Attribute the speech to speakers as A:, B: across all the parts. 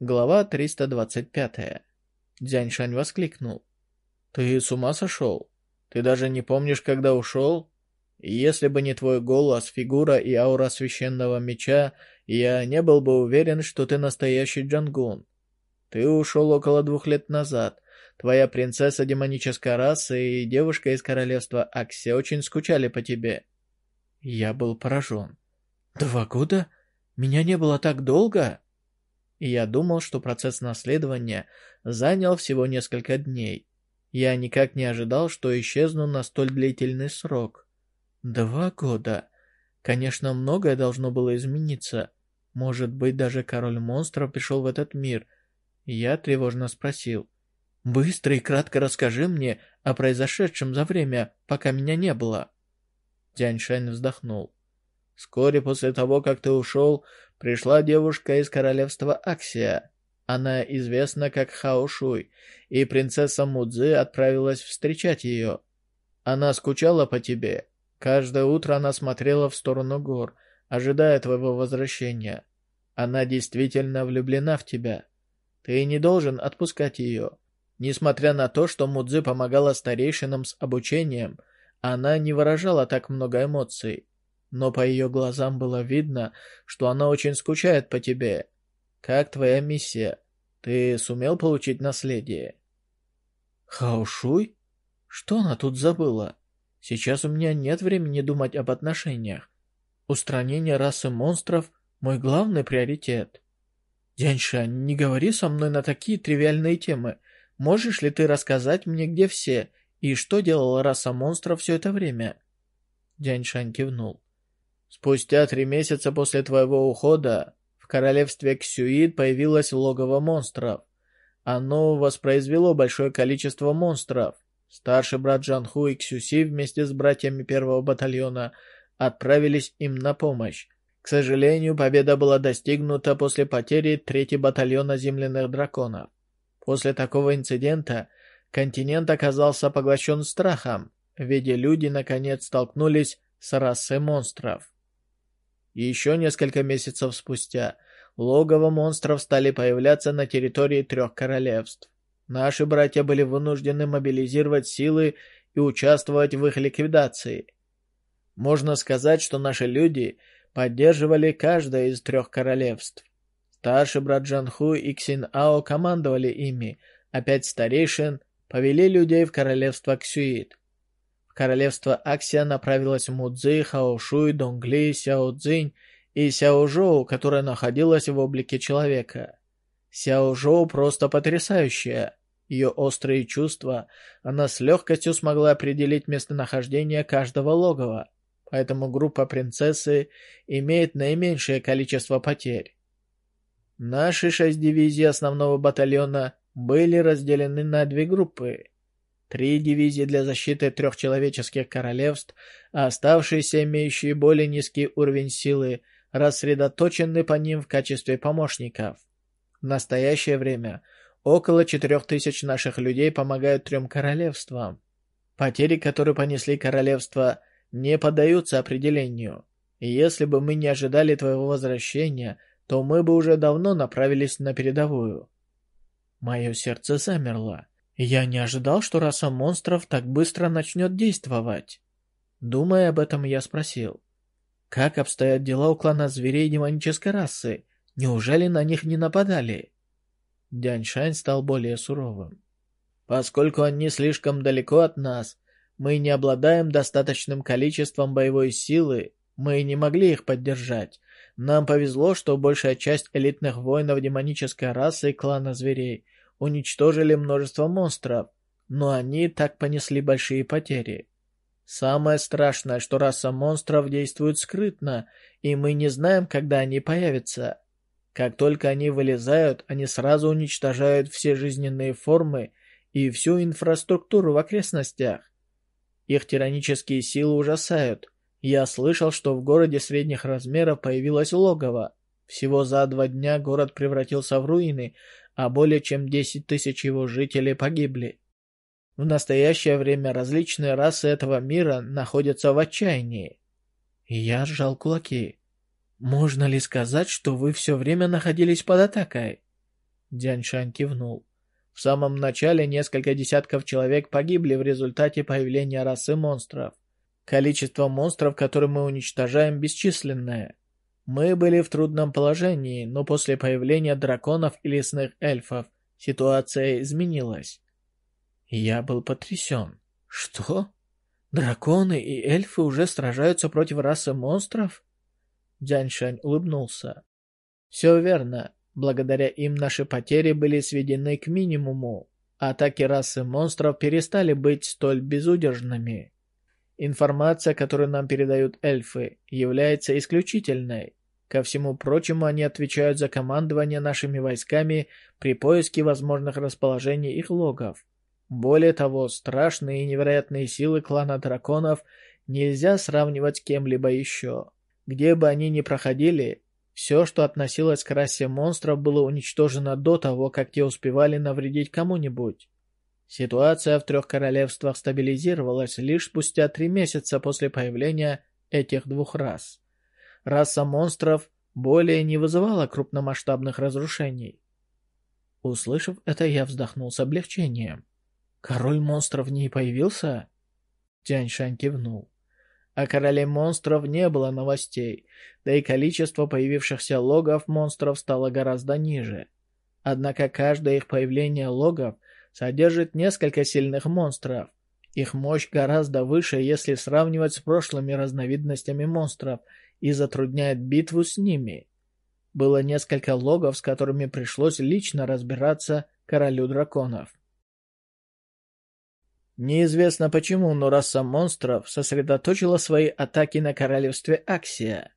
A: Глава 325. Дзяньшань воскликнул. «Ты с ума сошел? Ты даже не помнишь, когда ушел? Если бы не твой голос, фигура и аура священного меча, я не был бы уверен, что ты настоящий Джангун. Ты ушел около двух лет назад. Твоя принцесса демонической расы и девушка из королевства Акси очень скучали по тебе». Я был поражен. «Два года? Меня не было так долго?» И я думал, что процесс наследования занял всего несколько дней. Я никак не ожидал, что исчезну на столь длительный срок. Два года. Конечно, многое должно было измениться. Может быть, даже король монстров пришел в этот мир. Я тревожно спросил. «Быстро и кратко расскажи мне о произошедшем за время, пока меня не было». Тяньшань вздохнул. «Вскоре после того, как ты ушел, пришла девушка из королевства Аксия. Она известна как Хаошуй, и принцесса Мудзи отправилась встречать ее. Она скучала по тебе. Каждое утро она смотрела в сторону гор, ожидая твоего возвращения. Она действительно влюблена в тебя. Ты не должен отпускать ее. Несмотря на то, что Мудзи помогала старейшинам с обучением, она не выражала так много эмоций но по ее глазам было видно, что она очень скучает по тебе. Как твоя миссия? Ты сумел получить наследие?» «Хаошуй? Что она тут забыла? Сейчас у меня нет времени думать об отношениях. Устранение расы монстров — мой главный приоритет. Дяньша, не говори со мной на такие тривиальные темы. Можешь ли ты рассказать мне, где все, и что делала раса монстров все это время?» Дяньшань кивнул. Спустя три месяца после твоего ухода в королевстве Ксюид появилось логово монстров. Оно воспроизвело большое количество монстров. Старший брат Джанху и Ксюси вместе с братьями первого батальона отправились им на помощь. К сожалению, победа была достигнута после потери третьего батальона земляных драконов. После такого инцидента континент оказался поглощен страхом, ведь люди наконец столкнулись с расой монстров. Еще несколько месяцев спустя логово монстров стали появляться на территории трех королевств. Наши братья были вынуждены мобилизировать силы и участвовать в их ликвидации. Можно сказать, что наши люди поддерживали каждое из трех королевств. Старший брат Джанху и Ксин Ао командовали ими, а пять старейшин повели людей в королевство Ксюит королевство Аксия направилась Мудзи, Хаошуй, Донгли, Сяо Цзинь и Сяо Жоу, которая находилась в облике человека. Сяо Жоу просто потрясающая. Ее острые чувства, она с легкостью смогла определить местонахождение каждого логова, поэтому группа принцессы имеет наименьшее количество потерь. Наши шесть дивизий основного батальона были разделены на две группы. Три дивизии для защиты трех человеческих королевств, а оставшиеся, имеющие более низкий уровень силы, рассредоточены по ним в качестве помощников. В настоящее время около четырех тысяч наших людей помогают трем королевствам. Потери, которые понесли королевства, не поддаются определению. И если бы мы не ожидали твоего возвращения, то мы бы уже давно направились на передовую. Мое сердце замерло. Я не ожидал, что раса монстров так быстро начнет действовать. Думая об этом, я спросил. Как обстоят дела у клана зверей демонической расы? Неужели на них не нападали? Дяньшань стал более суровым. Поскольку они слишком далеко от нас, мы не обладаем достаточным количеством боевой силы, мы не могли их поддержать. Нам повезло, что большая часть элитных воинов демонической расы и клана зверей — уничтожили множество монстров, но они так понесли большие потери. Самое страшное, что раса монстров действует скрытно, и мы не знаем, когда они появятся. Как только они вылезают, они сразу уничтожают все жизненные формы и всю инфраструктуру в окрестностях. Их тиранические силы ужасают. Я слышал, что в городе средних размеров появилось логово. Всего за два дня город превратился в руины, а более чем 10 тысяч его жителей погибли. В настоящее время различные расы этого мира находятся в отчаянии. Я сжал кулаки. Можно ли сказать, что вы все время находились под атакой? Дяньшань кивнул. В самом начале несколько десятков человек погибли в результате появления расы монстров. Количество монстров, которые мы уничтожаем, бесчисленное. Мы были в трудном положении, но после появления драконов и лесных эльфов ситуация изменилась. Я был потрясен. Что? Драконы и эльфы уже сражаются против расы монстров? Дзяньшань улыбнулся. Все верно. Благодаря им наши потери были сведены к минимуму. Атаки расы монстров перестали быть столь безудержными. Информация, которую нам передают эльфы, является исключительной. Ко всему прочему, они отвечают за командование нашими войсками при поиске возможных расположений их логов. Более того, страшные и невероятные силы клана драконов нельзя сравнивать с кем-либо еще. Где бы они ни проходили, все, что относилось к расе монстров, было уничтожено до того, как те успевали навредить кому-нибудь. Ситуация в трех королевствах стабилизировалась лишь спустя три месяца после появления этих двух рас. Раса монстров более не вызывала крупномасштабных разрушений. Услышав это, я вздохнул с облегчением. «Король монстров не появился?» Тяньшань кивнул. О короле монстров не было новостей, да и количество появившихся логов монстров стало гораздо ниже. Однако каждое их появление логов содержит несколько сильных монстров. Их мощь гораздо выше, если сравнивать с прошлыми разновидностями монстров, и затрудняет битву с ними. Было несколько логов, с которыми пришлось лично разбираться королю драконов. Неизвестно почему, но раса монстров сосредоточила свои атаки на королевстве Аксия.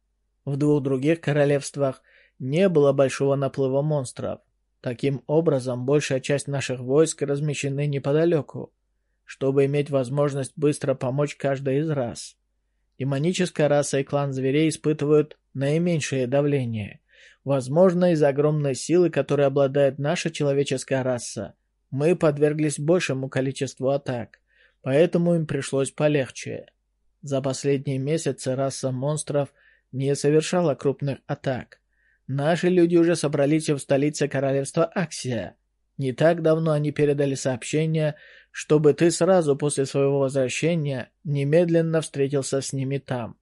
A: В двух других королевствах не было большого наплыва монстров. Таким образом, большая часть наших войск размещены неподалеку, чтобы иметь возможность быстро помочь каждой из рас. Демоническая раса и клан зверей испытывают наименьшее давление. Возможно, из-за огромной силы, которой обладает наша человеческая раса, мы подверглись большему количеству атак, поэтому им пришлось полегче. За последние месяцы раса монстров не совершала крупных атак. Наши люди уже собрались в столице королевства Аксия. Не так давно они передали сообщение, чтобы ты сразу после своего возвращения немедленно встретился с ними там.